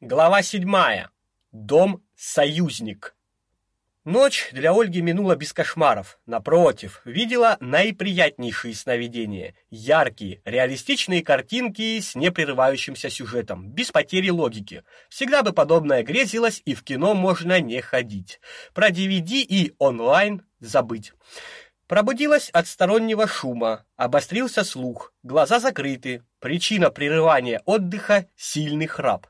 Глава седьмая. Дом союзник. Ночь для Ольги минула без кошмаров. Напротив, видела наиприятнейшие сновидения. Яркие, реалистичные картинки с непрерывающимся сюжетом, без потери логики. Всегда бы подобное грезилось, и в кино можно не ходить. Про DVD и онлайн забыть. Пробудилась от стороннего шума, обострился слух, глаза закрыты. Причина прерывания отдыха сильный храп.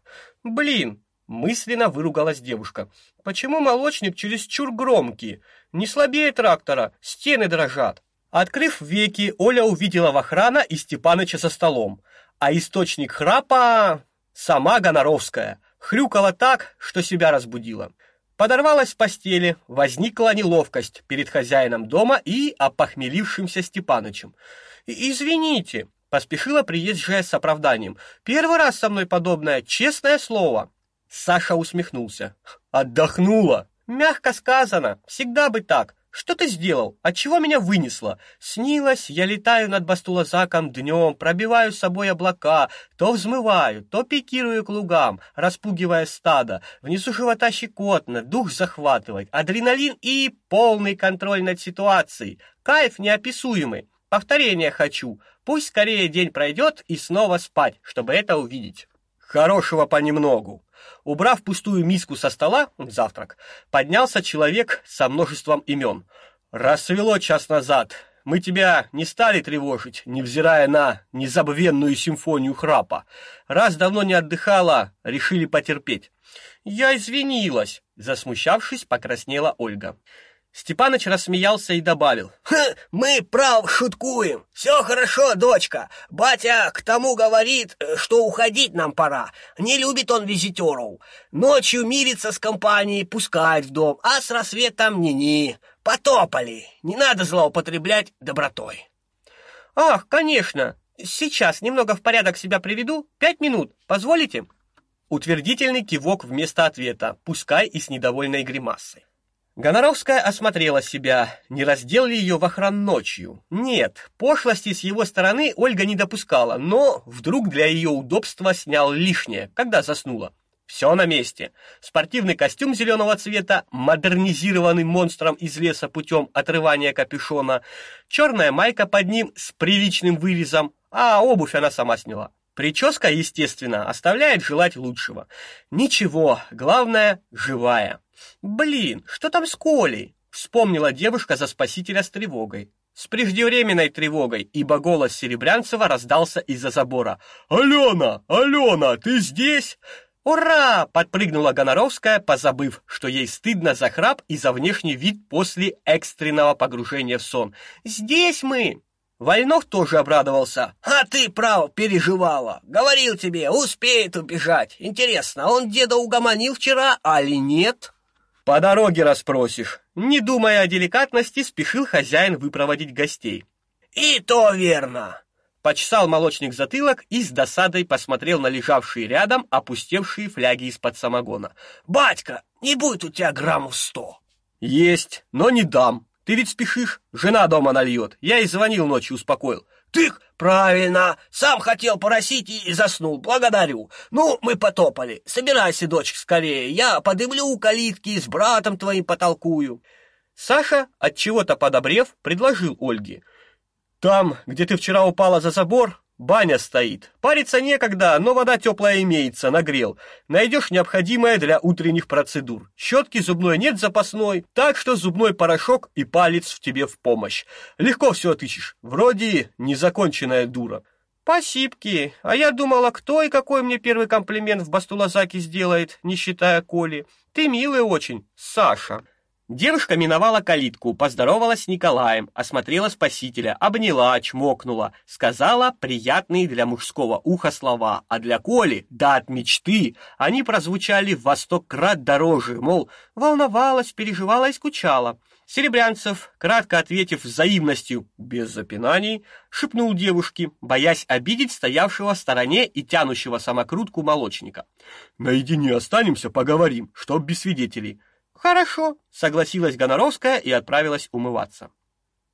Блин, мысленно выругалась девушка. Почему молочник чересчур громкий? Не слабее трактора, стены дрожат. Открыв веки, Оля увидела Вахрана и Степаныча за столом, а источник храпа сама Гоноровская хрюкала так, что себя разбудила. Подорвалась в постели, возникла неловкость перед хозяином дома и опохмелившимся Степанычем. «Извините», Поспешила приезжая с оправданием. Первый раз со мной подобное, честное слово. Саша усмехнулся. Отдохнула. Мягко сказано. Всегда бы так. Что ты сделал? От чего меня вынесло? Снилось, я летаю над Бастулазаком днем, пробиваю с собой облака, то взмываю, то пикирую к лугам, распугивая стадо. Внизу живота щекотно, дух захватывает, адреналин и полный контроль над ситуацией. Кайф неописуемый. Повторение хочу. Пусть скорее день пройдет и снова спать, чтобы это увидеть. Хорошего понемногу. Убрав пустую миску со стола, завтрак, поднялся человек со множеством имен. Рассвело час назад. Мы тебя не стали тревожить, невзирая на незабвенную симфонию храпа. Раз давно не отдыхала, решили потерпеть. Я извинилась, засмущавшись, покраснела Ольга. Степаныч рассмеялся и добавил: "Мы прав шуткуем. Все хорошо, дочка. Батя к тому говорит, что уходить нам пора. Не любит он визитеров. Ночью мирится с компанией, пускает в дом, а с рассветом ни-ни. Потопали. Не надо злоупотреблять добротой". "Ах, конечно. Сейчас немного в порядок себя приведу. Пять минут. Позволите?" Утвердительный кивок вместо ответа, пускай и с недовольной гримасой. Гоноровская осмотрела себя, не раздел ли ее в охран ночью. Нет, пошлости с его стороны Ольга не допускала, но вдруг для ее удобства снял лишнее, когда заснула. Все на месте. Спортивный костюм зеленого цвета, модернизированный монстром из леса путем отрывания капюшона, черная майка под ним с приличным вырезом, а обувь она сама сняла. Прическа, естественно, оставляет желать лучшего. Ничего, главное живая. Блин, что там с Колей? Вспомнила девушка за спасителя с тревогой. С преждевременной тревогой, ибо голос Серебрянцева раздался из-за забора. «Алена! Алена, ты здесь?» «Ура!» — подпрыгнула Гоноровская, позабыв, что ей стыдно за храп и за внешний вид после экстренного погружения в сон. «Здесь мы!» Вольнов тоже обрадовался. «А ты, право, переживала. Говорил тебе, успеет убежать. Интересно, он деда угомонил вчера, али нет?» По дороге расспросишь. Не думая о деликатности, спешил хозяин выпроводить гостей. И то верно. Почесал молочник затылок и с досадой посмотрел на лежавшие рядом опустевшие фляги из-под самогона. Батька, не будет у тебя граммов сто. Есть, но не дам. Ты ведь спешишь, жена дома нальет. Я и звонил ночью, успокоил. Тык, правильно. Сам хотел поросить и заснул. Благодарю. Ну, мы потопали. Собирайся, дочка, скорее. Я подымлю у калитки, с братом твоим потолкую. Саша, от чего-то подобрев, предложил Ольге: "Там, где ты вчера упала за забор, Баня стоит. Париться некогда, но вода теплая имеется, нагрел. Найдешь необходимое для утренних процедур. Щетки зубной нет запасной, так что зубной порошок и палец в тебе в помощь. Легко все отыщешь. Вроде незаконченная дура. Спасибки. А я думала, кто и какой мне первый комплимент в Бастулазаке сделает, не считая Коли. Ты милый очень, Саша. Девушка миновала калитку, поздоровалась с Николаем, осмотрела спасителя, обняла, чмокнула, сказала приятные для мужского уха слова, а для Коли, да от мечты, они прозвучали в во крат дороже, мол, волновалась, переживала и скучала. Серебрянцев, кратко ответив взаимностью, без запинаний, шепнул девушке, боясь обидеть стоявшего в стороне и тянущего самокрутку молочника. «Наедине останемся, поговорим, чтоб без свидетелей». Хорошо, согласилась Гоноровская и отправилась умываться.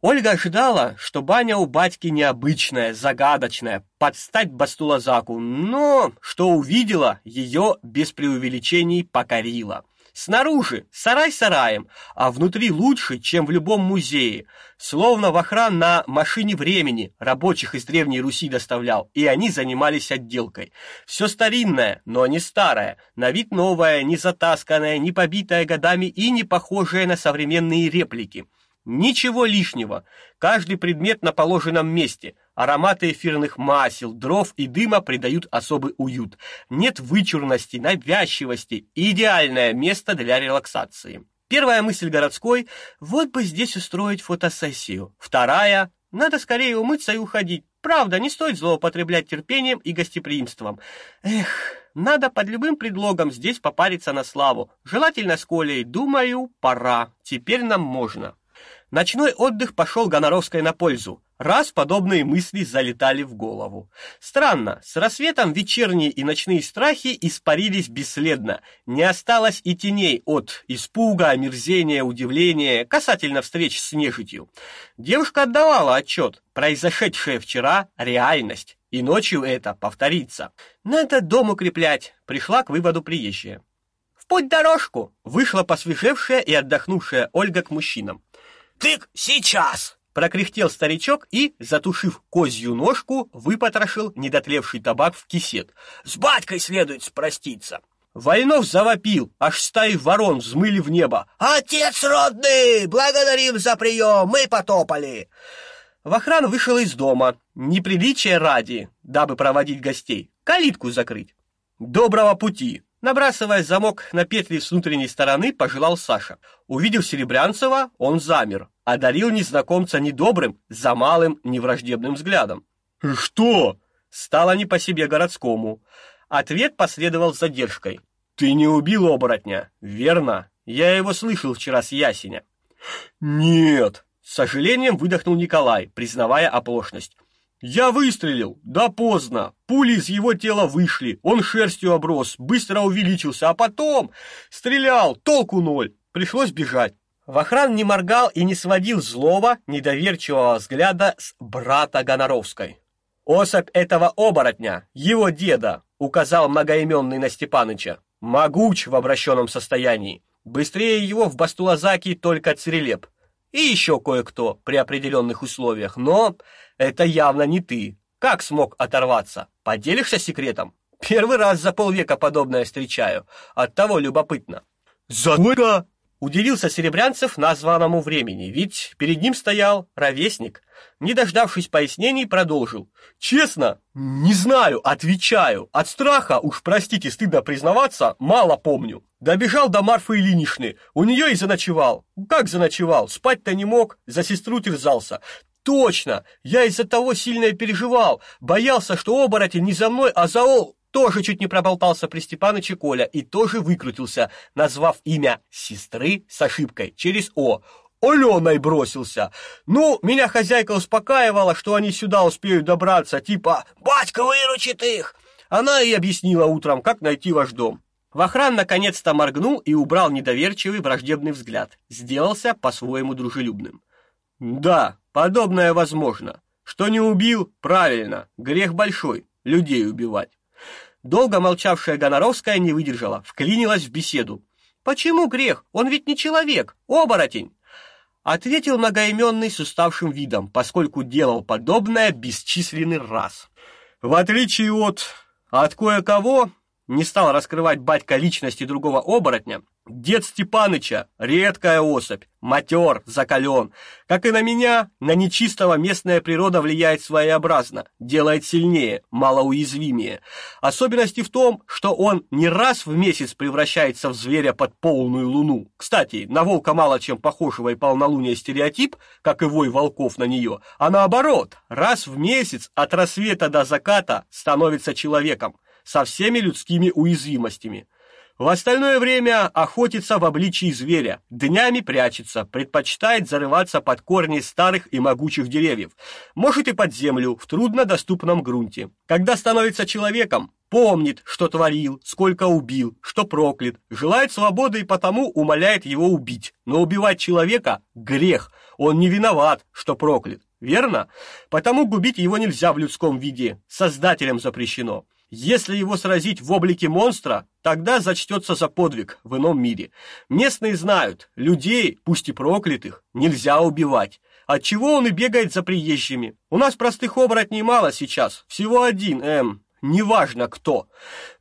Ольга ожидала, что баня у батьки необычная, загадочная, под стать Бастулазаку, но что увидела, ее без преувеличений покорила. Снаружи сарай сараем, а внутри лучше, чем в любом музее. Словно в охран на машине времени рабочих из древней Руси доставлял, и они занимались отделкой. Все старинное, но не старое, на вид новое, не затасканное, не побитое годами и не похожее на современные реплики. Ничего лишнего. Каждый предмет на положенном месте. Ароматы эфирных масел, дров и дыма придают особый уют. Нет вычурности, навязчивости. Идеальное место для релаксации. Первая мысль городской вот бы здесь устроить фотосессию. Вторая надо скорее умыться и уходить. Правда, не стоит злоупотреблять терпением и гостеприимством. Эх, надо под любым предлогом здесь попариться на славу. Желательно с Колей. Думаю, пора. Теперь нам можно. Ночной отдых пошел Гоноровской на пользу. Раз подобные мысли залетали в голову. Странно, с рассветом вечерние и ночные страхи испарились бесследно. Не осталось и теней от испуга, омерзения, удивления касательно встреч с нежитью. Девушка отдавала отчет. Произошедшее вчера реальность, и ночью это повторится. Надо дом укреплять, пришла к выводу приезжая. В путь дорожку вышла посвежевшая и отдохнувшая Ольга к мужчинам. Тык сейчас!» Прокряхтел старичок и, затушив козью ножку, выпотрошил недотлевший табак в кисет. «С батькой следует спроститься!» Войнов завопил, аж стаи ворон взмыли в небо. «Отец родный! Благодарим за прием! Мы потопали!» Вахран вышел из дома, неприличие ради, дабы проводить гостей, калитку закрыть. «Доброго пути!» Набрасывая замок на петли с внутренней стороны, пожелал Саша. Увидев Серебрянцева, он замер, одарил незнакомца недобрым, за малым, невраждебным взглядом. «Что?» Стало не по себе городскому. Ответ последовал с задержкой. «Ты не убил оборотня, верно? Я его слышал вчера с ясеня». «Нет!» С сожалением выдохнул Николай, признавая оплошность. Я выстрелил, да поздно. Пули из его тела вышли. Он шерстью оброс, быстро увеличился, а потом стрелял, толку ноль. Пришлось бежать. Вахран не моргал и не сводил злого, недоверчивого взгляда с брата Гоноровской. Особь этого оборотня, его деда, указал многоименный на Степаныча. Могуч в обращенном состоянии. Быстрее его в Бастулазаке только Цирелеп. И еще кое-кто при определенных условиях, но это явно не ты. Как смог оторваться? Поделишься секретом? Первый раз за полвека подобное встречаю. Оттого любопытно. Задумка! Удивился Серебрянцев названному времени, ведь перед ним стоял ровесник. Не дождавшись пояснений, продолжил. «Честно, не знаю, отвечаю. От страха, уж простите, стыдно признаваться, мало помню. Добежал до Марфы Ильиничны, у нее и заночевал. Как заночевал? Спать-то не мог, за сестру терзался. Точно! Я из-за того сильно переживал. Боялся, что оборотень не за мной, а за Ол. Тоже чуть не проболтался при Степаныче Коля и тоже выкрутился, назвав имя сестры с ошибкой через О. Аленой бросился. Ну, меня хозяйка успокаивала, что они сюда успеют добраться, типа «Батька выручит их!» Она и объяснила утром, как найти ваш дом. Вахран наконец-то моргнул и убрал недоверчивый враждебный взгляд. Сделался по-своему дружелюбным. Да, подобное возможно. Что не убил, правильно, грех большой людей убивать. Долго молчавшая Гоноровская не выдержала, вклинилась в беседу. Почему грех? Он ведь не человек, оборотень. Ответил многоименный с уставшим видом, поскольку делал подобное бесчисленный раз. В отличие от от кое-кого, не стал раскрывать батька личности другого оборотня, Дед Степаныча редкая особь, матер, закален. Как и на меня, на нечистого местная природа влияет своеобразно, делает сильнее, малоуязвимее. Особенности в том, что он не раз в месяц превращается в зверя под полную луну. Кстати, на волка мало чем похожего и полнолуния стереотип, как и вой волков на нее, а наоборот, раз в месяц от рассвета до заката становится человеком со всеми людскими уязвимостями. В остальное время охотится в обличии зверя, днями прячется, предпочитает зарываться под корни старых и могучих деревьев, может и под землю в труднодоступном грунте. Когда становится человеком, помнит, что творил, сколько убил, что проклят, желает свободы и потому умоляет его убить. Но убивать человека грех. Он не виноват, что проклят, верно? Потому губить его нельзя в людском виде, создателям запрещено. Если его сразить в облике монстра, тогда зачтется за подвиг в ином мире. Местные знают, людей, пусть и проклятых, нельзя убивать. Отчего он и бегает за приезжими. У нас простых оборотней мало сейчас, всего один, эм, неважно кто.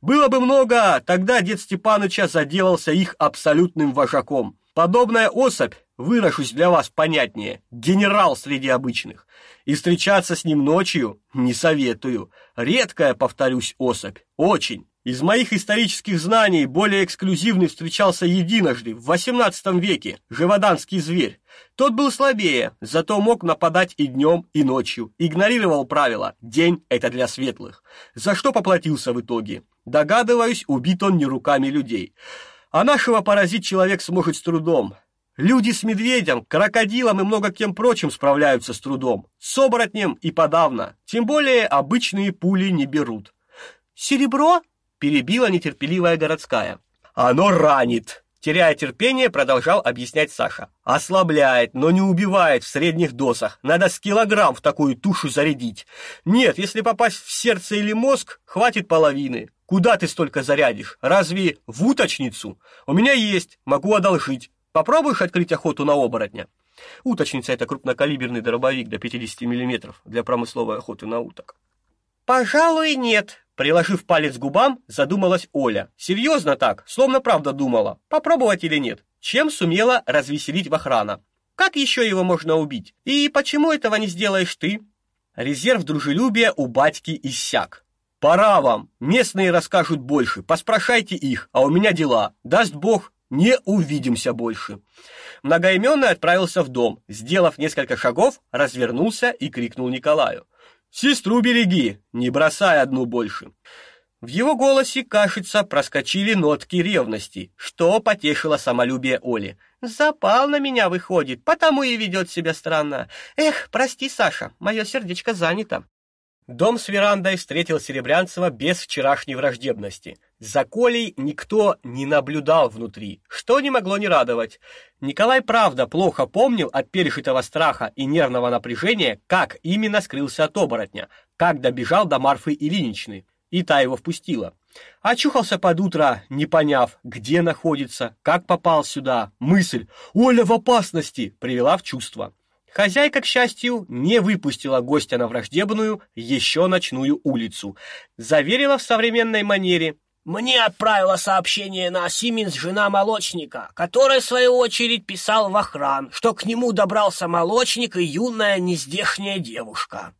Было бы много, тогда дед Степаныча заделался их абсолютным вожаком. Подобная особь, выражусь для вас понятнее, генерал среди обычных. И встречаться с ним ночью не советую. Редкая, повторюсь, особь, очень. Из моих исторических знаний более эксклюзивный встречался единожды в XVIII веке, живоданский зверь. Тот был слабее, зато мог нападать и днем, и ночью. Игнорировал правила «день – это для светлых». За что поплатился в итоге? Догадываюсь, убит он не руками людей. А нашего поразить человек сможет с трудом. Люди с медведем, крокодилом и много кем прочим справляются с трудом. С оборотнем и подавно. Тем более обычные пули не берут. «Серебро?» перебила нетерпеливая городская. Оно ранит, теряя терпение, продолжал объяснять Саша. Ослабляет, но не убивает в средних дозах. Надо с килограмм в такую тушу зарядить. Нет, если попасть в сердце или мозг, хватит половины. Куда ты столько зарядишь? Разве в уточницу? У меня есть, могу одолжить. Попробуешь открыть охоту на оборотня? Уточница это крупнокалиберный дробовик до 50 мм для промысловой охоты на уток. Пожалуй, нет, Приложив палец к губам, задумалась Оля. Серьезно так, словно правда думала, попробовать или нет. Чем сумела развеселить Вахрана? Как еще его можно убить? И почему этого не сделаешь ты? Резерв дружелюбия у батьки иссяк. Пора вам, местные расскажут больше, поспрашайте их, а у меня дела. Даст Бог, не увидимся больше. Многоименный отправился в дом, сделав несколько шагов, развернулся и крикнул Николаю: Сестру береги, не бросай одну больше. В его голосе, кажется, проскочили нотки ревности, что потешило самолюбие Оли. Запал на меня выходит, потому и ведет себя странно. Эх, прости, Саша, мое сердечко занято. Дом с верандой встретил Серебрянцева без вчерашней враждебности. За Колей никто не наблюдал внутри, что не могло не радовать. Николай, правда, плохо помнил от пережитого страха и нервного напряжения, как именно скрылся от оборотня, как добежал до Марфы Ильиничны, и та его впустила. Очухался под утро, не поняв, где находится, как попал сюда. Мысль «Оля в опасности!» привела в чувство. Хозяйка, к счастью, не выпустила гостя на враждебную, еще ночную улицу. Заверила в современной манере. «Мне отправила сообщение на Сименс жена молочника, которая, в свою очередь, писал в охран, что к нему добрался молочник и юная нездешняя девушка».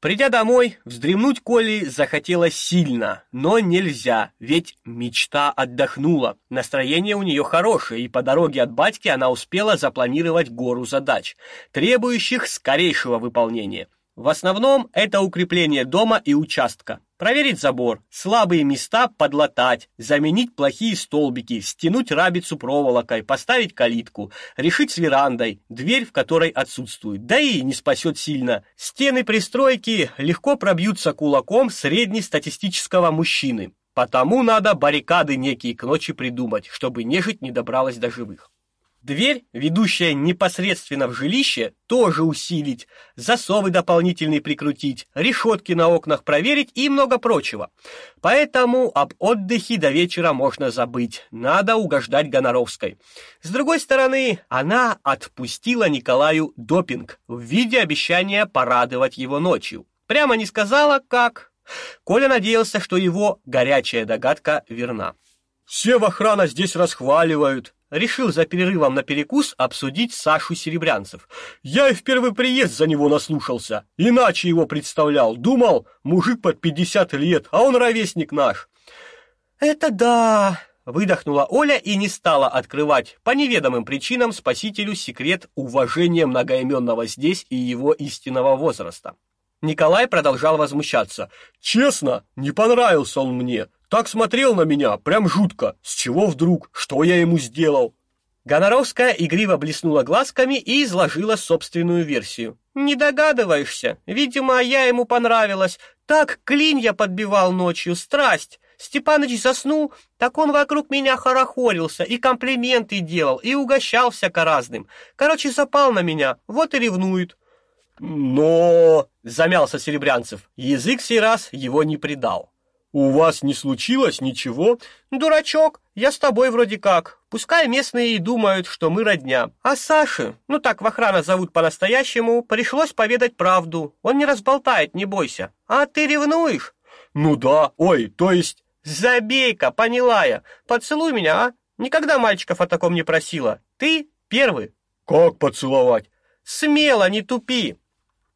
Придя домой, вздремнуть Коле захотелось сильно, но нельзя, ведь мечта отдохнула. Настроение у нее хорошее, и по дороге от батьки она успела запланировать гору задач, требующих скорейшего выполнения. В основном это укрепление дома и участка. Проверить забор, слабые места подлатать, заменить плохие столбики, стянуть рабицу проволокой, поставить калитку, решить с верандой, дверь в которой отсутствует. Да и не спасет сильно. Стены пристройки легко пробьются кулаком среднестатистического мужчины. Потому надо баррикады некие к ночи придумать, чтобы нежить не добралась до живых. Дверь, ведущая непосредственно в жилище, тоже усилить, засовы дополнительные прикрутить, решетки на окнах проверить и много прочего. Поэтому об отдыхе до вечера можно забыть. Надо угождать Гоноровской. С другой стороны, она отпустила Николаю допинг в виде обещания порадовать его ночью. Прямо не сказала, как. Коля надеялся, что его горячая догадка верна. Все в охрана здесь расхваливают, решил за перерывом на перекус обсудить Сашу Серебрянцев. Я и в первый приезд за него наслушался, иначе его представлял. Думал, мужик под пятьдесят лет, а он ровесник наш. Это да, выдохнула Оля и не стала открывать по неведомым причинам спасителю секрет уважения многоименного здесь и его истинного возраста. Николай продолжал возмущаться. Честно, не понравился он мне. Так смотрел на меня, прям жутко. С чего вдруг? Что я ему сделал? Гоноровская игриво блеснула глазками и изложила собственную версию. Не догадываешься? Видимо, я ему понравилась. Так клинья подбивал ночью, страсть. Степаныч заснул, так он вокруг меня хорохорился и комплименты делал, и угощал всяко разным. Короче, запал на меня, вот и ревнует. Но, замялся Серебрянцев, язык сей раз его не предал. У вас не случилось ничего? Дурачок, я с тобой вроде как. Пускай местные и думают, что мы родня. А Саше, ну так в охрана зовут по-настоящему, пришлось поведать правду. Он не разболтает, не бойся. А ты ревнуешь? Ну да. Ой, то есть Забей-ка, поняла я. Поцелуй меня, а? Никогда мальчиков о таком не просила. Ты первый. Как поцеловать? Смело, не тупи.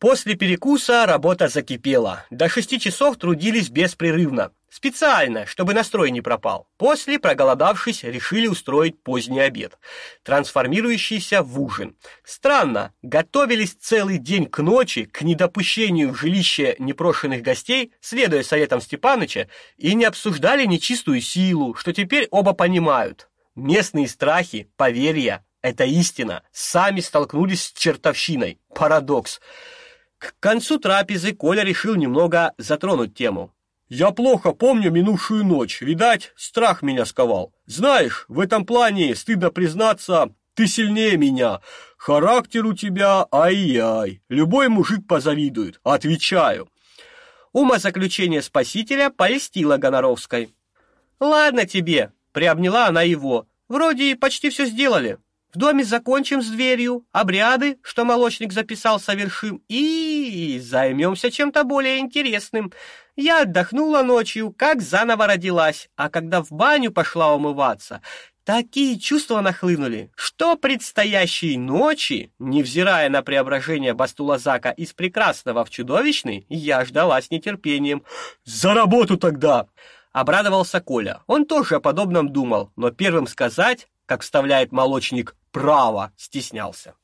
После перекуса работа закипела. До шести часов трудились беспрерывно. Специально, чтобы настрой не пропал. После, проголодавшись, решили устроить поздний обед, трансформирующийся в ужин. Странно, готовились целый день к ночи, к недопущению в жилище непрошенных гостей, следуя советам Степаныча, и не обсуждали нечистую силу, что теперь оба понимают. Местные страхи, поверья это истина, сами столкнулись с чертовщиной. Парадокс. К концу трапезы Коля решил немного затронуть тему. Я плохо помню минувшую ночь. Видать, страх меня сковал. Знаешь, в этом плане, стыдно признаться, ты сильнее меня. Характер у тебя ай-яй. Любой мужик позавидует, отвечаю. Умозаключение спасителя польстило Гоноровской. Ладно тебе, приобняла она его. Вроде почти все сделали. В доме закончим с дверью, обряды, что молочник записал, совершим и займемся чем-то более интересным. Я отдохнула ночью, как заново родилась, а когда в баню пошла умываться, такие чувства нахлынули, что предстоящей ночи, невзирая на преображение Бастулазака из прекрасного в чудовищный, я ждала с нетерпением. «За работу тогда!» Обрадовался Коля. Он тоже о подобном думал, но первым сказать, как вставляет молочник право стеснялся.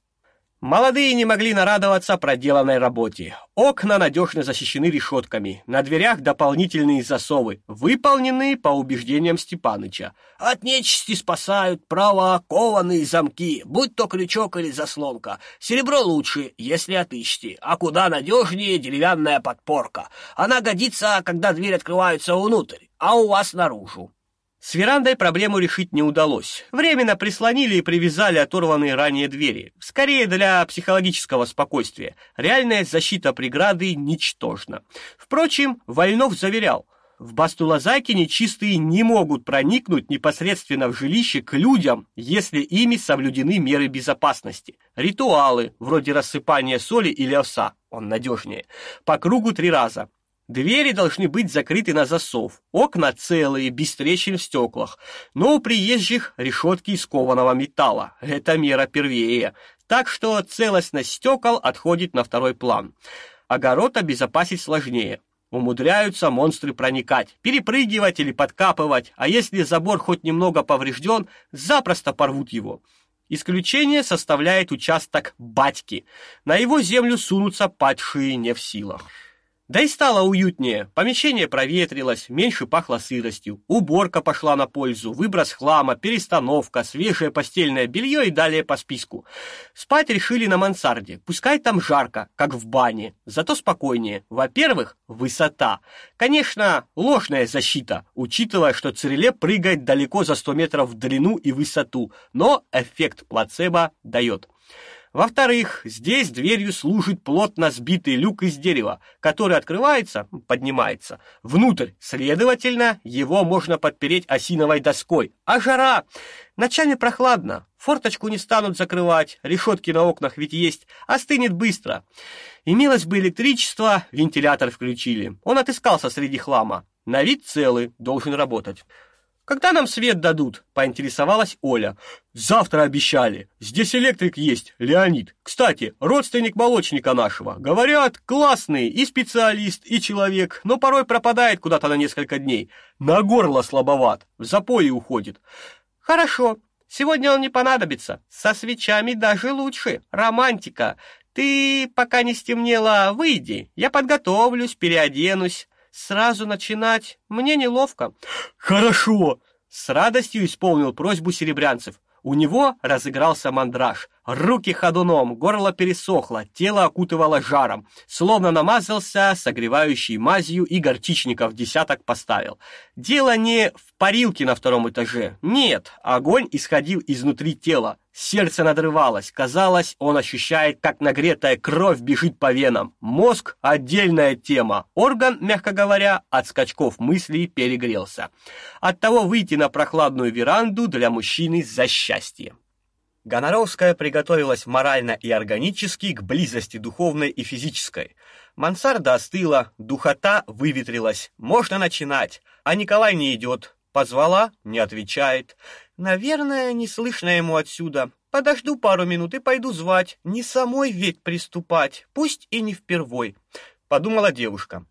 Молодые не могли нарадоваться проделанной работе. Окна надежно защищены решетками, на дверях дополнительные засовы, выполненные по убеждениям Степаныча. От нечисти спасают право кованые замки, будь то крючок или заслонка. Серебро лучше, если отыщете, а куда надежнее деревянная подпорка. Она годится, когда дверь открывается внутрь, а у вас наружу. С верандой проблему решить не удалось. Временно прислонили и привязали оторванные ранее двери. Скорее для психологического спокойствия. Реальная защита преграды ничтожна. Впрочем, Вольнов заверял, в Бастулазаке нечистые не могут проникнуть непосредственно в жилище к людям, если ими соблюдены меры безопасности. Ритуалы, вроде рассыпания соли или овса, он надежнее, по кругу три раза. Двери должны быть закрыты на засов, окна целые, без трещин в стеклах, но у приезжих решетки из кованого металла. Это мера первее. Так что целостность стекол отходит на второй план. Огород обезопасить сложнее. Умудряются монстры проникать, перепрыгивать или подкапывать, а если забор хоть немного поврежден, запросто порвут его. Исключение составляет участок батьки. На его землю сунутся падшие не в силах. Да и стало уютнее. Помещение проветрилось, меньше пахло сыростью. Уборка пошла на пользу, выброс хлама, перестановка, свежее постельное белье и далее по списку. Спать решили на мансарде. Пускай там жарко, как в бане, зато спокойнее. Во-первых, высота. Конечно, ложная защита, учитывая, что Циреле прыгает далеко за 100 метров в длину и высоту, но эффект плацебо дает. Во-вторых, здесь дверью служит плотно сбитый люк из дерева, который открывается, поднимается внутрь. Следовательно, его можно подпереть осиновой доской. А жара! Ночами прохладно, форточку не станут закрывать, решетки на окнах ведь есть, остынет быстро. Имелось бы электричество, вентилятор включили. Он отыскался среди хлама. На вид целый, должен работать. Когда нам свет дадут? поинтересовалась Оля. Завтра обещали. Здесь электрик есть, Леонид. Кстати, родственник молочника нашего. Говорят, классный и специалист, и человек, но порой пропадает куда-то на несколько дней. На горло слабоват, в запое уходит. Хорошо. Сегодня он не понадобится. Со свечами даже лучше. Романтика. Ты, пока не стемнело, выйди. Я подготовлюсь, переоденусь. Сразу начинать мне неловко. Хорошо, с радостью исполнил просьбу серебрянцев. У него разыгрался мандраж. Руки ходуном, горло пересохло, тело окутывало жаром, словно намазался согревающей мазью и горчичников десяток поставил. Дело не в парилке на втором этаже. Нет, огонь исходил изнутри тела. Сердце надрывалось, казалось, он ощущает, как нагретая кровь бежит по венам. Мозг отдельная тема. Орган, мягко говоря, от скачков мыслей перегрелся. Оттого выйти на прохладную веранду для мужчины за счастье. Гоноровская приготовилась морально и органически к близости духовной и физической. Мансарда остыла, духота выветрилась. Можно начинать. А Николай не идет. Позвала, не отвечает. Наверное, не слышно ему отсюда. Подожду пару минут и пойду звать. Не самой ведь приступать, пусть и не впервой, подумала девушка.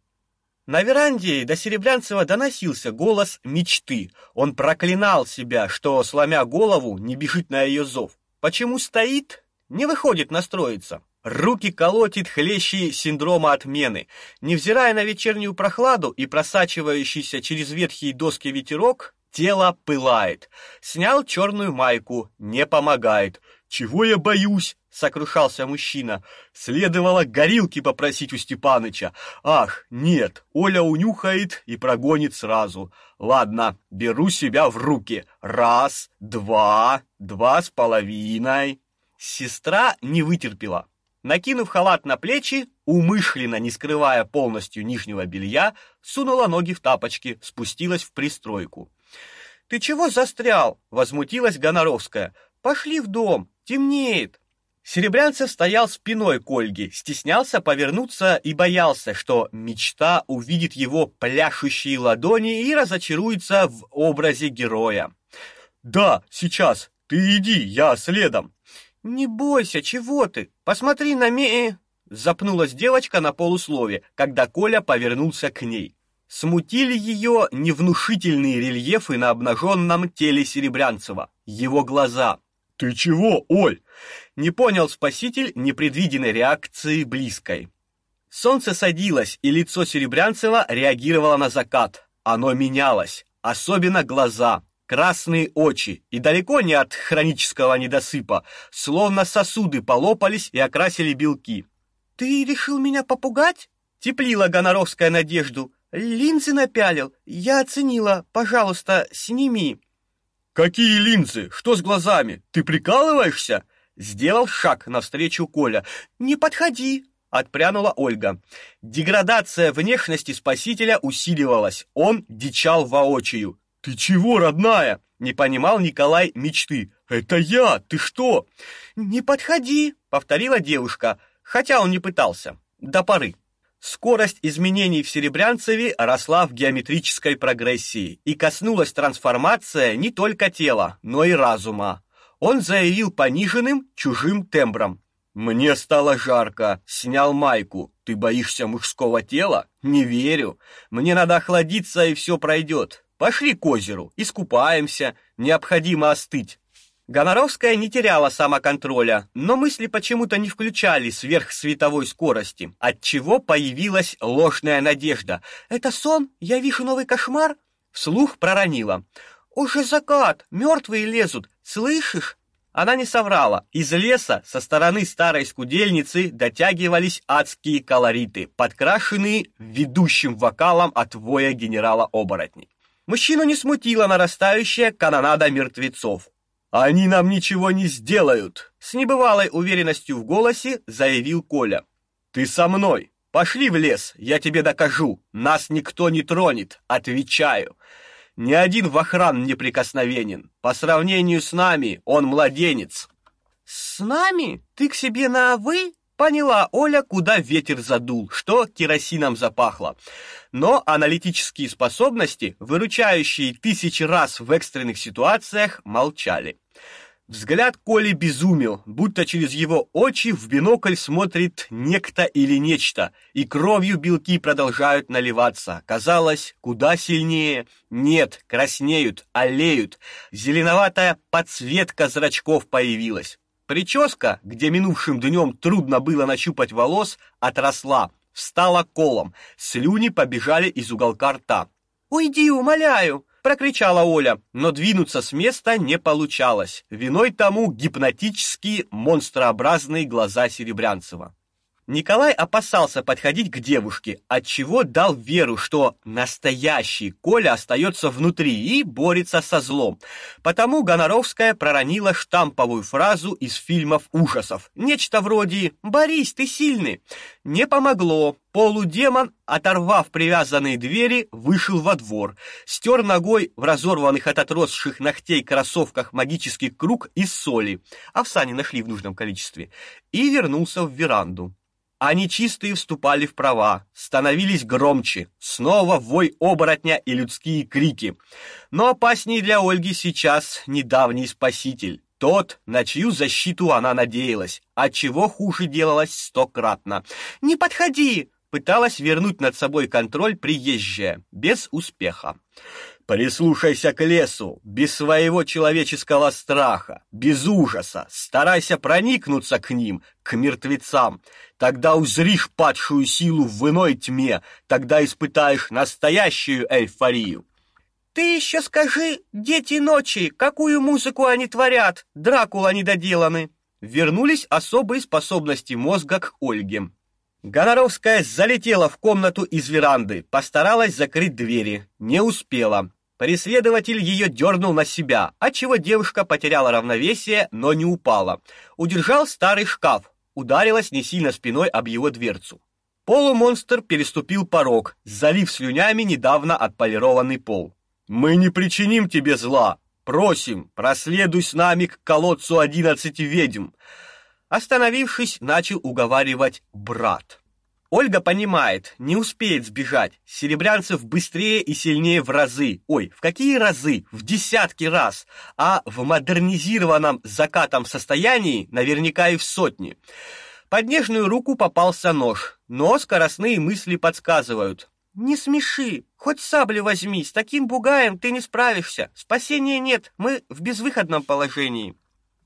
На веранде до Серебрянцева доносился голос мечты. Он проклинал себя, что сломя голову, не бежит на ее зов. Почему стоит? Не выходит настроиться. Руки колотит хлещи синдрома отмены. Невзирая на вечернюю прохладу и просачивающийся через ветхие доски ветерок, тело пылает. Снял черную майку, не помогает. Чего я боюсь? сокрушался мужчина. Следовало горилки попросить у Степаныча. Ах, нет, Оля унюхает и прогонит сразу. Ладно, беру себя в руки. Раз, два, два с половиной. Сестра не вытерпела. Накинув халат на плечи, умышленно не скрывая полностью нижнего белья, сунула ноги в тапочки, спустилась в пристройку. Ты чего застрял? возмутилась Гоноровская. Пошли в дом, темнеет. Серебрянцев стоял спиной к Ольге, стеснялся повернуться и боялся, что мечта увидит его пляшущие ладони и разочаруется в образе героя. «Да, сейчас. Ты иди, я следом». «Не бойся, чего ты? Посмотри на ме...» Запнулась девочка на полуслове, когда Коля повернулся к ней. Смутили ее невнушительные рельефы на обнаженном теле Серебрянцева, его глаза. «Ты чего, Оль?» Не понял спаситель непредвиденной реакции близкой. Солнце садилось, и лицо Серебрянцева реагировало на закат. Оно менялось, особенно глаза, красные очи, и далеко не от хронического недосыпа, словно сосуды полопались и окрасили белки. «Ты решил меня попугать?» — теплила Гоноровская надежду. «Линзы напялил. Я оценила. Пожалуйста, сними». «Какие линзы? Что с глазами? Ты прикалываешься?» Сделал шаг навстречу Коля. «Не подходи!» — отпрянула Ольга. Деградация внешности спасителя усиливалась. Он дичал воочию. «Ты чего, родная?» — не понимал Николай мечты. «Это я! Ты что?» «Не подходи!» — повторила девушка, хотя он не пытался. До поры. Скорость изменений в Серебрянцеве росла в геометрической прогрессии, и коснулась трансформация не только тела, но и разума он заявил пониженным, чужим тембром. Мне стало жарко, снял майку. Ты боишься мужского тела? Не верю. Мне надо охладиться, и все пройдет. Пошли к озеру, искупаемся, необходимо остыть. Гоноровская не теряла самоконтроля, но мысли почему-то не включали сверхсветовой скорости, отчего появилась ложная надежда. «Это сон? Я вижу новый кошмар?» Вслух проронила. «Уже закат, мертвые лезут, слышишь?» Она не соврала. Из леса со стороны старой скудельницы дотягивались адские колориты, подкрашенные ведущим вокалом от воя генерала оборотней. Мужчину не смутила нарастающая канонада мертвецов. «Они нам ничего не сделают!» С небывалой уверенностью в голосе заявил Коля. «Ты со мной! Пошли в лес, я тебе докажу! Нас никто не тронет, отвечаю!» Ни один вахран неприкосновенен. По сравнению с нами он младенец. С нами? Ты к себе на вы? Поняла Оля, куда ветер задул, что керосином запахло. Но аналитические способности, выручающие тысячи раз в экстренных ситуациях, молчали. Взгляд Коли безумел, будто через его очи в бинокль смотрит некто или нечто, и кровью белки продолжают наливаться. Казалось, куда сильнее. Нет, краснеют, олеют. Зеленоватая подсветка зрачков появилась. Прическа, где минувшим днем трудно было нащупать волос, отросла, встала колом. Слюни побежали из уголка рта. «Уйди, умоляю!» прокричала Оля, но двинуться с места не получалось. Виной тому гипнотические монстрообразные глаза Серебрянцева. Николай опасался подходить к девушке, отчего дал веру, что настоящий Коля остается внутри и борется со злом. Потому Гоноровская проронила штамповую фразу из фильмов ужасов. Нечто вроде «Борис, ты сильный». Не помогло. Полудемон, оторвав привязанные двери, вышел во двор, стер ногой в разорванных от отросших ногтей кроссовках магический круг из соли, а в сане нашли в нужном количестве, и вернулся в веранду. Они чистые вступали в права, становились громче, снова вой оборотня и людские крики. Но опаснее для Ольги сейчас недавний спаситель, тот, на чью защиту она надеялась, от чего хуже делалось стократно. «Не подходи!» пыталась вернуть над собой контроль приезжая, без успеха. Прислушайся к лесу, без своего человеческого страха, без ужаса. Старайся проникнуться к ним, к мертвецам. Тогда узришь падшую силу в иной тьме, тогда испытаешь настоящую эйфорию. Ты еще скажи, дети ночи, какую музыку они творят? Дракула недоделаны. Вернулись особые способности мозга к Ольге. Гоноровская залетела в комнату из веранды, постаралась закрыть двери, не успела. Преследователь ее дернул на себя, отчего девушка потеряла равновесие, но не упала. Удержал старый шкаф, ударилась не сильно спиной об его дверцу. Полумонстр переступил порог, залив слюнями недавно отполированный пол. Мы не причиним тебе зла. Просим, проследуй с нами к колодцу одиннадцати ведьм. Остановившись, начал уговаривать брат. Ольга понимает, не успеет сбежать. Серебрянцев быстрее и сильнее в разы. Ой, в какие разы? В десятки раз. А в модернизированном закатом состоянии наверняка и в сотни. Под нежную руку попался нож, но скоростные мысли подсказывают. «Не смеши, хоть саблю возьми, с таким бугаем ты не справишься. Спасения нет, мы в безвыходном положении».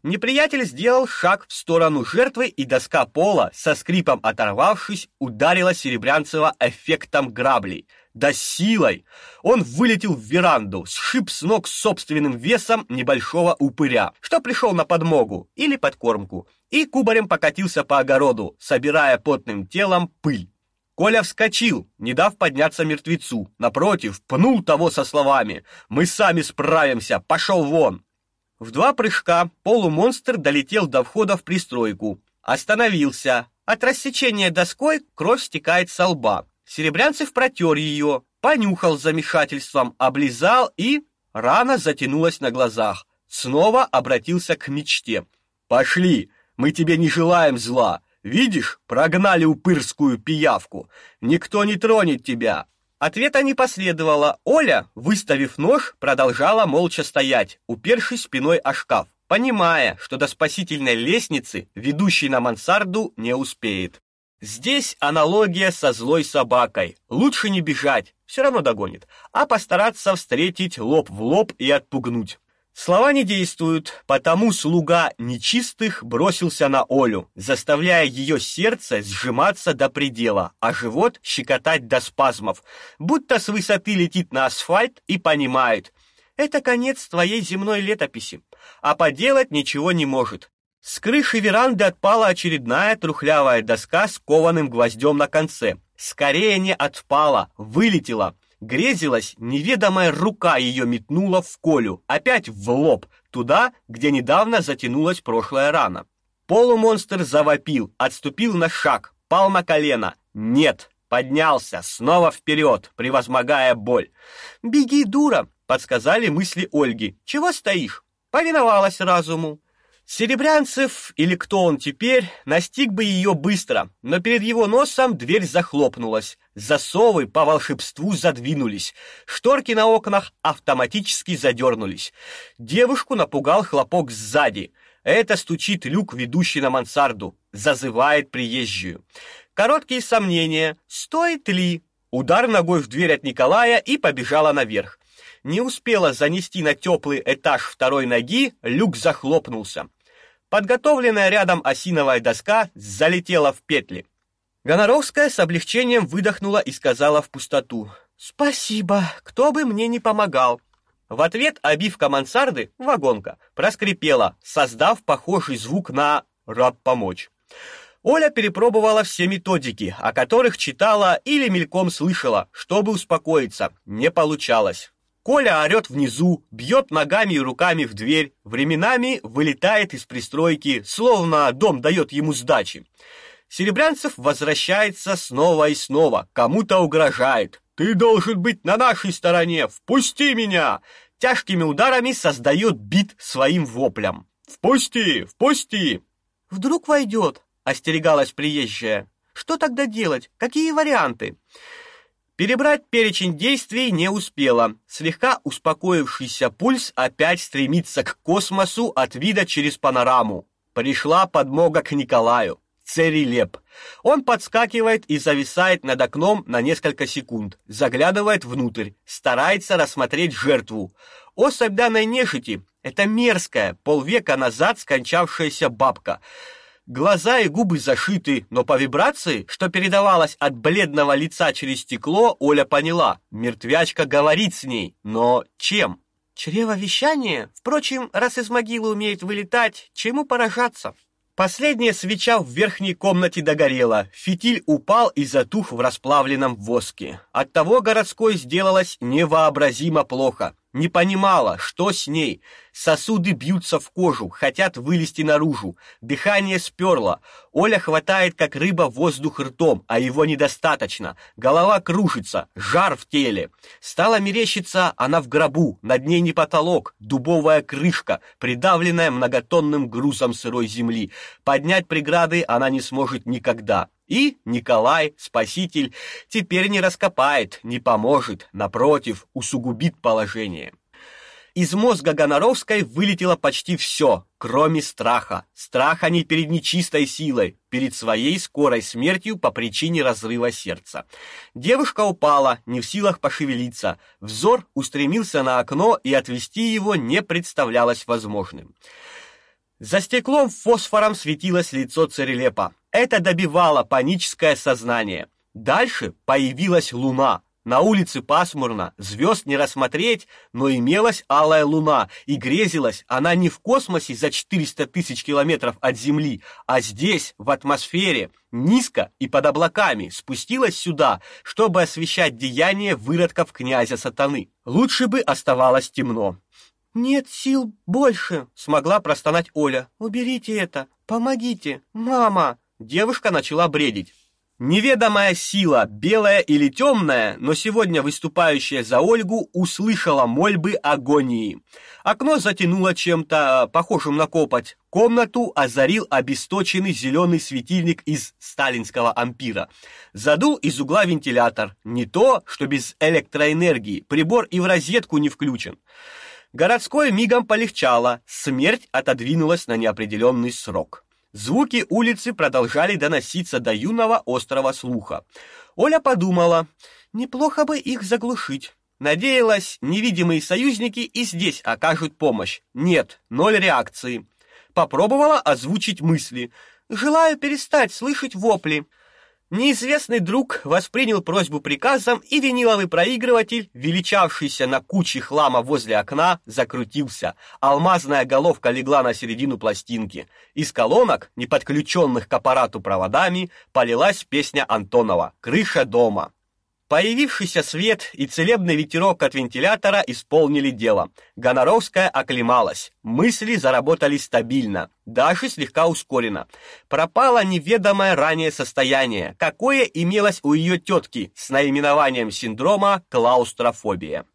Неприятель сделал шаг в сторону жертвы, и доска пола, со скрипом оторвавшись, ударила Серебрянцева эффектом граблей. Да силой! Он вылетел в веранду, сшиб с ног собственным весом небольшого упыря, что пришел на подмогу или подкормку, и кубарем покатился по огороду, собирая потным телом пыль. Коля вскочил, не дав подняться мертвецу. Напротив, пнул того со словами «Мы сами справимся, пошел вон!» В два прыжка полумонстр долетел до входа в пристройку, остановился. От рассечения доской кровь стекает с лба. Серебрянцев протер ее, понюхал замешательством, облизал и рана затянулась на глазах. Снова обратился к мечте. Пошли, мы тебе не желаем зла. Видишь, прогнали упырскую пиявку. Никто не тронет тебя. Ответа не последовало. Оля, выставив нож, продолжала молча стоять, упершись спиной о шкаф, понимая, что до спасительной лестницы, ведущей на мансарду, не успеет. Здесь аналогия со злой собакой. Лучше не бежать, все равно догонит, а постараться встретить лоб в лоб и отпугнуть. Слова не действуют, потому слуга нечистых бросился на Олю, заставляя ее сердце сжиматься до предела, а живот щекотать до спазмов, будто с высоты летит на асфальт и понимает: это конец твоей земной летописи, а поделать ничего не может. С крыши веранды отпала очередная трухлявая доска с кованым гвоздем на конце. Скорее не отпала, вылетела грезилась, неведомая рука ее метнула в Колю, опять в лоб, туда, где недавно затянулась прошлая рана. Полумонстр завопил, отступил на шаг, пал на колено. Нет, поднялся, снова вперед, превозмогая боль. «Беги, дура!» — подсказали мысли Ольги. «Чего стоишь?» Повиновалась разуму. Серебрянцев, или кто он теперь, настиг бы ее быстро, но перед его носом дверь захлопнулась, засовы по волшебству задвинулись, шторки на окнах автоматически задернулись. Девушку напугал хлопок сзади. Это стучит люк, ведущий на мансарду, зазывает приезжую. Короткие сомнения, стоит ли? Удар ногой в дверь от Николая и побежала наверх. Не успела занести на теплый этаж второй ноги, люк захлопнулся. Подготовленная рядом осиновая доска залетела в петли. Гоноровская с облегчением выдохнула и сказала в пустоту: "Спасибо, кто бы мне не помогал". В ответ обивка мансарды, вагонка, проскрипела, создав похожий звук на «рад помочь». Оля перепробовала все методики, о которых читала или мельком слышала, чтобы успокоиться. Не получалось. Коля орет внизу, бьет ногами и руками в дверь, временами вылетает из пристройки, словно дом дает ему сдачи. Серебрянцев возвращается снова и снова, кому-то угрожает. «Ты должен быть на нашей стороне! Впусти меня!» Тяжкими ударами создает бит своим воплем. «Впусти! Впусти!» «Вдруг войдет?» — остерегалась приезжая. «Что тогда делать? Какие варианты?» Перебрать перечень действий не успела. Слегка успокоившийся пульс опять стремится к космосу от вида через панораму. Пришла подмога к Николаю. Церилеп. Он подскакивает и зависает над окном на несколько секунд, заглядывает внутрь, старается рассмотреть жертву. Особь данной нежити — это мерзкая, полвека назад скончавшаяся бабка — Глаза и губы зашиты, но по вибрации, что передавалось от бледного лица через стекло, Оля поняла. Мертвячка говорит с ней, но чем? Чревовещание? Впрочем, раз из могилы умеет вылетать, чему поражаться? Последняя свеча в верхней комнате догорела. Фитиль упал и затух в расплавленном воске. Оттого городской сделалось невообразимо плохо не понимала, что с ней. Сосуды бьются в кожу, хотят вылезти наружу. Дыхание сперло. Оля хватает, как рыба, воздух ртом, а его недостаточно. Голова кружится, жар в теле. Стала мерещиться она в гробу, над ней не потолок, дубовая крышка, придавленная многотонным грузом сырой земли. Поднять преграды она не сможет никогда. И Николай, спаситель, теперь не раскопает, не поможет, напротив, усугубит положение. Из мозга Гоноровской вылетело почти все, кроме страха. Страха не перед нечистой силой, перед своей скорой смертью по причине разрыва сердца. Девушка упала, не в силах пошевелиться. Взор устремился на окно, и отвести его не представлялось возможным. За стеклом фосфором светилось лицо Церелепа. Это добивало паническое сознание. Дальше появилась луна. На улице пасмурно, звезд не рассмотреть, но имелась алая луна, и грезилась она не в космосе за 400 тысяч километров от Земли, а здесь, в атмосфере, низко и под облаками, спустилась сюда, чтобы освещать деяния выродков князя сатаны. Лучше бы оставалось темно. «Нет сил больше», — смогла простонать Оля. «Уберите это, помогите, мама!» Девушка начала бредить. Неведомая сила, белая или темная, но сегодня выступающая за Ольгу, услышала мольбы агонии. Окно затянуло чем-то похожим на копоть. Комнату озарил обесточенный зеленый светильник из сталинского ампира. Задул из угла вентилятор. Не то, что без электроэнергии, прибор и в розетку не включен. Городской мигом полегчало, смерть отодвинулась на неопределенный срок. Звуки улицы продолжали доноситься до юного острого слуха. Оля подумала, неплохо бы их заглушить. Надеялась, невидимые союзники и здесь окажут помощь. Нет, ноль реакции. Попробовала озвучить мысли. Желаю перестать слышать вопли. Неизвестный друг воспринял просьбу приказом, и виниловый проигрыватель, величавшийся на куче хлама возле окна, закрутился. Алмазная головка легла на середину пластинки. Из колонок, не подключенных к аппарату проводами, полилась песня Антонова «Крыша дома». Появившийся свет и целебный ветерок от вентилятора исполнили дело. Гоноровская оклемалась. Мысли заработали стабильно, даже слегка ускоренно. Пропало неведомое ранее состояние, какое имелось у ее тетки с наименованием синдрома клаустрофобия.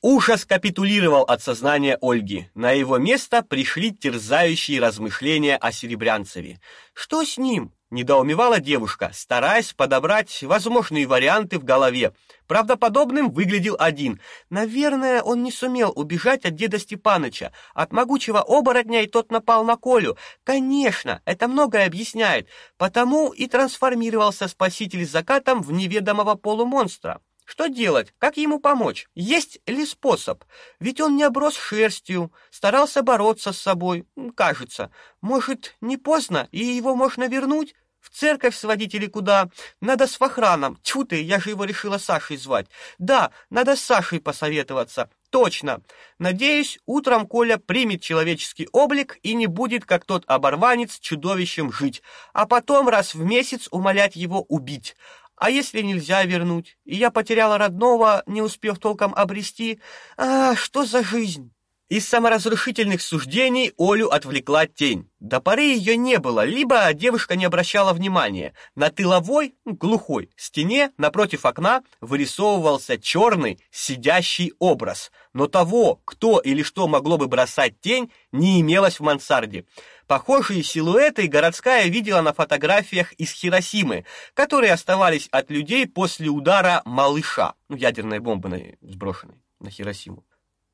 Ужас капитулировал от сознания Ольги. На его место пришли терзающие размышления о Серебрянцеве. Что с ним? Недоумевала девушка, стараясь подобрать возможные варианты в голове. Правдоподобным выглядел один. Наверное, он не сумел убежать от деда Степаныча, от могучего оборотня, и тот напал на Колю. Конечно, это многое объясняет. Потому и трансформировался спаситель с закатом в неведомого полумонстра. Что делать? Как ему помочь? Есть ли способ? Ведь он не оброс шерстью, старался бороться с собой, кажется. Может, не поздно, и его можно вернуть? В церковь сводить или куда? Надо с Фахраном. Тьфу ты, я же его решила Сашей звать. Да, надо с Сашей посоветоваться. точно. Надеюсь, утром Коля примет человеческий облик и не будет, как тот оборванец, чудовищем жить, а потом раз в месяц умолять его убить. А если нельзя вернуть, и я потеряла родного, не успев толком обрести, а что за жизнь? Из саморазрушительных суждений Олю отвлекла тень. До поры ее не было, либо девушка не обращала внимания. На тыловой, глухой стене напротив окна вырисовывался черный сидящий образ, но того, кто или что могло бы бросать тень, не имелось в мансарде. Похожие силуэты городская видела на фотографиях из Хиросимы, которые оставались от людей после удара малыша, ну, ядерной бомбы сброшенной на Хиросиму.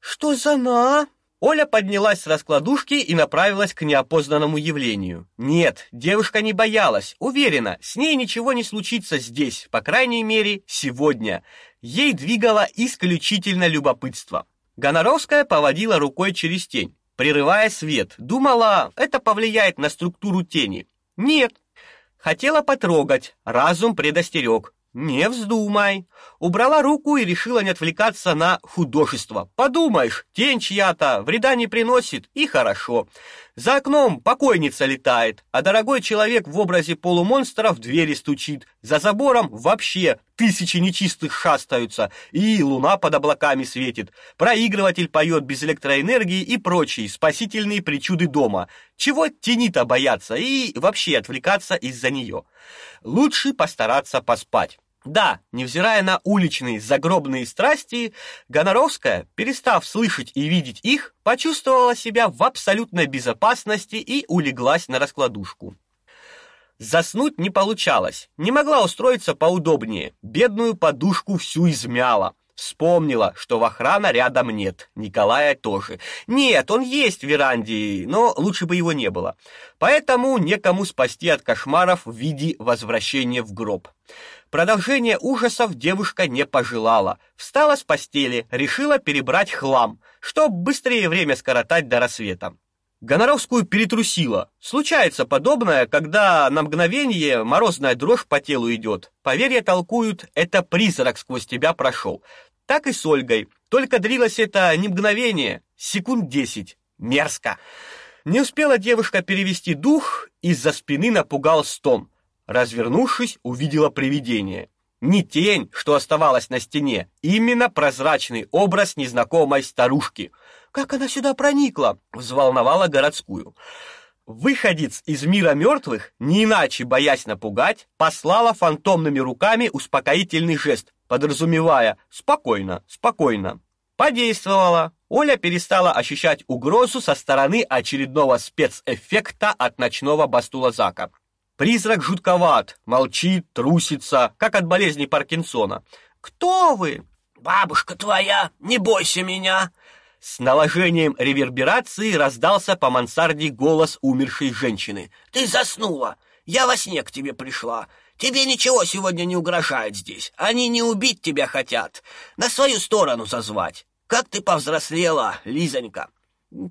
Что за на? Оля поднялась с раскладушки и направилась к неопознанному явлению. Нет, девушка не боялась, уверена, с ней ничего не случится здесь, по крайней мере, сегодня. Ей двигало исключительно любопытство. Гоноровская поводила рукой через тень, прерывая свет. Думала, это повлияет на структуру тени. Нет. Хотела потрогать, разум предостерег. Не вздумай. Убрала руку и решила не отвлекаться на художество. Подумаешь, тень чья-то вреда не приносит, и хорошо. За окном покойница летает, а дорогой человек в образе полумонстра в двери стучит. За забором вообще тысячи нечистых шастаются, и луна под облаками светит. Проигрыватель поет без электроэнергии и прочие спасительные причуды дома. Чего тени-то бояться и вообще отвлекаться из-за нее? Лучше постараться поспать. Да, невзирая на уличные загробные страсти, Гоноровская, перестав слышать и видеть их, почувствовала себя в абсолютной безопасности и улеглась на раскладушку. Заснуть не получалось, не могла устроиться поудобнее, бедную подушку всю измяла. Вспомнила, что в охрана рядом нет, Николая тоже. Нет, он есть в веранде, но лучше бы его не было. Поэтому некому спасти от кошмаров в виде возвращения в гроб. Продолжение ужасов девушка не пожелала. Встала с постели, решила перебрать хлам, чтобы быстрее время скоротать до рассвета. Гоноровскую перетрусило. Случается подобное, когда на мгновение морозная дрожь по телу идет. Поверья толкуют, это призрак сквозь тебя прошел. Так и с Ольгой. Только длилось это не мгновение, секунд десять. Мерзко. Не успела девушка перевести дух, из-за спины напугал стон. Развернувшись, увидела привидение. Не тень, что оставалась на стене, именно прозрачный образ незнакомой старушки. Как она сюда проникла? взволновала городскую. Выходец из мира мертвых, не иначе боясь напугать, послала фантомными руками успокоительный жест, подразумевая «спокойно, спокойно». Подействовала. Оля перестала ощущать угрозу со стороны очередного спецэффекта от ночного бастулазака. Призрак жутковат, молчит, трусится, как от болезни Паркинсона. «Кто вы?» «Бабушка твоя, не бойся меня!» С наложением реверберации раздался по мансарде голос умершей женщины. «Ты заснула! Я во сне к тебе пришла. Тебе ничего сегодня не угрожает здесь. Они не убить тебя хотят, на свою сторону зазвать. Как ты повзрослела, Лизонька!»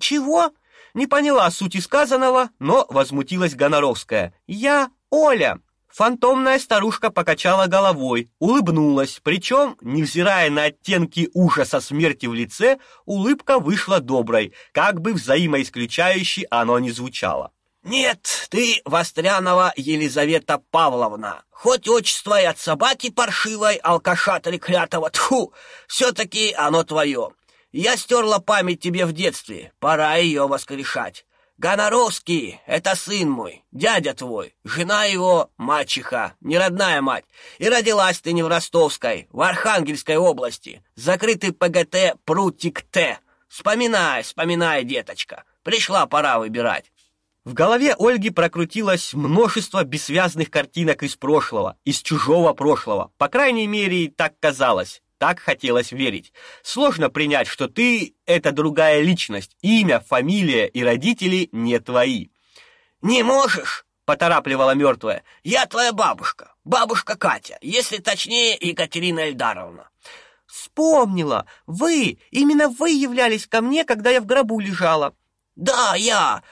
«Чего?» Не поняла сути сказанного, но возмутилась Гоноровская. «Я Оля!» Фантомная старушка покачала головой, улыбнулась, причем, невзирая на оттенки ужаса смерти в лице, улыбка вышла доброй, как бы взаимоисключающе оно ни звучало. «Нет, ты Вострянова Елизавета Павловна, хоть отчество и от собаки паршивой, алкаша треклятого, тьфу, все-таки оно твое. Я стерла память тебе в детстве, пора ее воскрешать. Гоноровский — это сын мой, дядя твой, жена его — мачеха, не родная мать. И родилась ты не в Ростовской, в Архангельской области, закрытый ПГТ Прутик-Т. Вспоминай, вспоминай, деточка, пришла пора выбирать. В голове Ольги прокрутилось множество бессвязных картинок из прошлого, из чужого прошлого. По крайней мере, так казалось. Так хотелось верить. Сложно принять, что ты — это другая личность, имя, фамилия и родители не твои. «Не можешь?» — поторапливала мертвая. «Я твоя бабушка, бабушка Катя, если точнее, Екатерина Эльдаровна». «Вспомнила! Вы! Именно вы являлись ко мне, когда я в гробу лежала!» «Да, я!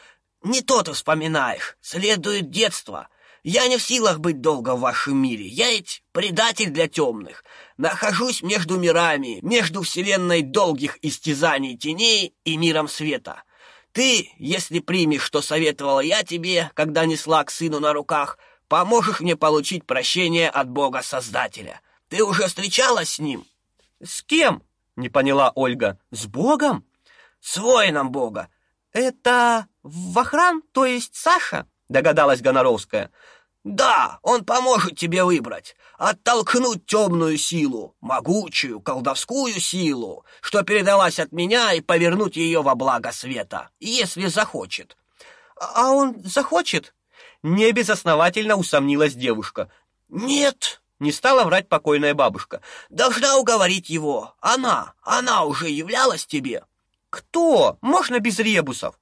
Не то ты вспоминаешь. Следует детство. Я не в силах быть долго в вашем мире. Я ведь предатель для темных. Нахожусь между мирами, между вселенной долгих истязаний теней и миром света. Ты, если примешь, что советовала я тебе, когда несла к сыну на руках, поможешь мне получить прощение от Бога-Создателя. Ты уже встречалась с ним? С кем? Не поняла Ольга. С Богом? С воином Бога. Это Вахран, то есть Саша? Догадалась Гоноровская. Да, он поможет тебе выбрать, оттолкнуть темную силу, могучую колдовскую силу, что передалась от меня, и повернуть ее во благо света, если захочет. А он захочет? Не безосновательно усомнилась девушка. Нет, не стала врать покойная бабушка. Должна уговорить его. Она, она уже являлась тебе. Кто? Можно без ребусов.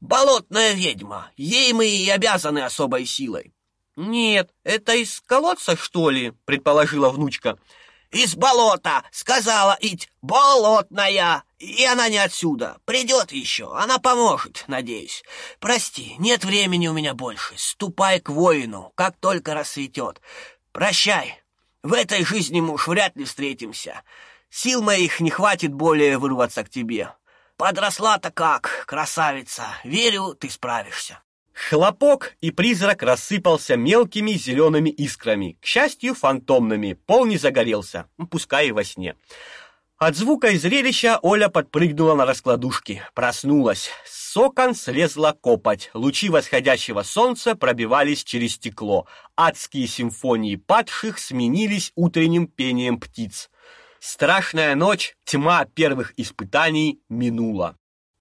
Болотная ведьма. Ей мы и обязаны особой силой. Нет, это из колодца, что ли, предположила внучка. Из болота, сказала Ить, болотная. И она не отсюда. Придет еще, она поможет, надеюсь. Прости, нет времени у меня больше. Ступай к воину, как только рассветет. Прощай. В этой жизни мы уж вряд ли встретимся. Сил моих не хватит более вырваться к тебе. Подросла-то как, красавица. Верю, ты справишься. Хлопок, и призрак рассыпался мелкими зелеными искрами. К счастью, фантомными. Пол не загорелся, пускай и во сне. От звука и зрелища Оля подпрыгнула на раскладушке, проснулась. С окон слезла копоть. Лучи восходящего солнца пробивались через стекло. Адские симфонии падших сменились утренним пением птиц. Страшная ночь, тьма первых испытаний минула.